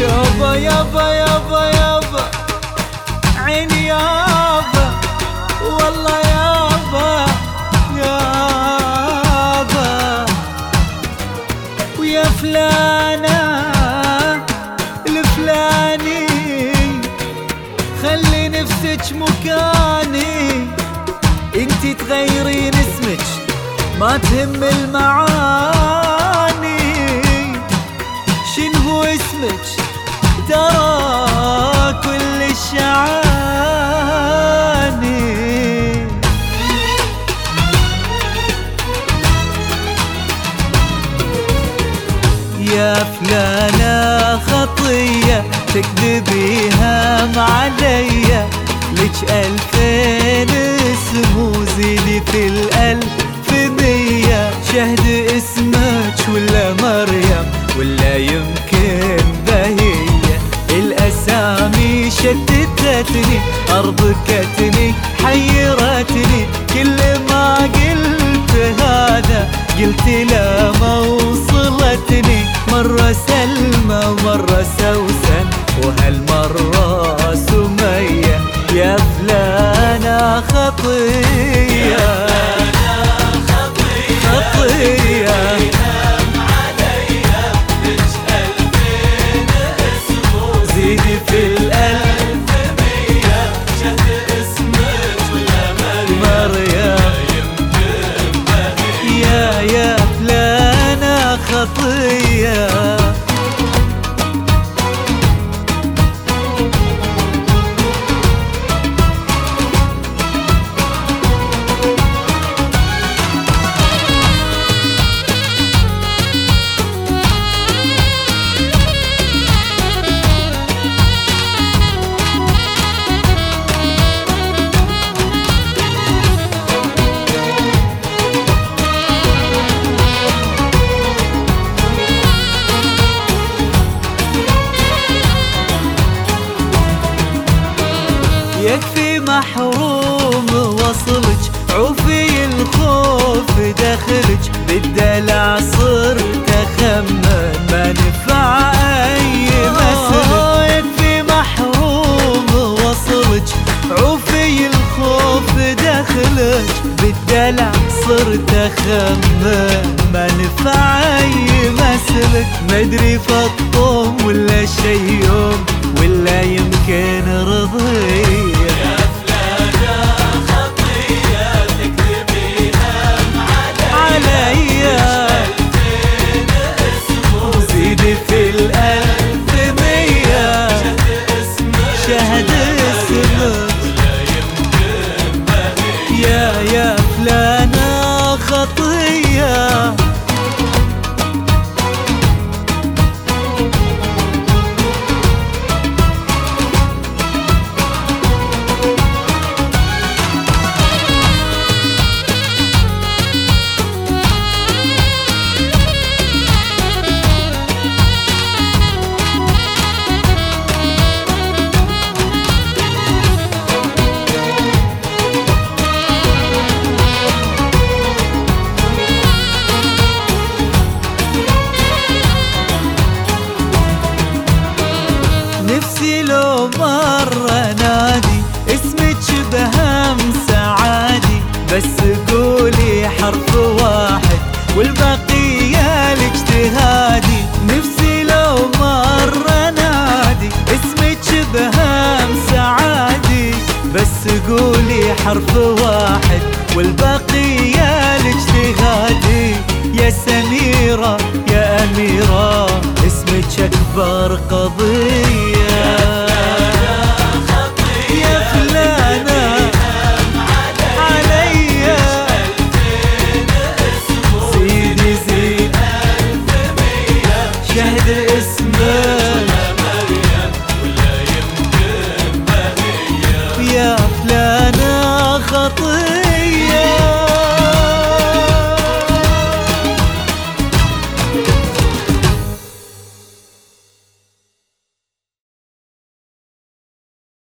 يابا يابا يابا عيني يابا والله يابا يابا. ويا فلانة الفلاني خلي نفسك مكاني. انتي تغيرين اسمك ما تهم المعاني. شنو اسمك؟ ترى كل الشعاني. يا فلانة خطية تكذبيها معليا لك ألفين اسم وزيدي في الألف مية. شهد اسمك ولا مريم شتتتني أربكتني حيرتني. كل ما قلت هذا قلت لا ما وصلتني. مرة سلمى ومرة سوسن وهالمرة سمية. يا فلانة خطية محروم وصلك عوفي الخوف دخلك بالدلع صرت اخمن ما نفع أي مسلك يكفي محروم وصلك عوفي الخوف دخلك بالدلع صرت اخمن ما نفع أي مسلك مدري فطوم ولا شي يوم ولا يمكن رضيع شهد بس قولي حرف واحد والبقية لاجتهادي نفسي لو مرة نادي اسمك بهمسة عادي بس قولي حرف واحد والبقية لاجتهادي يا سميرة يا أميرة اسمك أكبر قضية.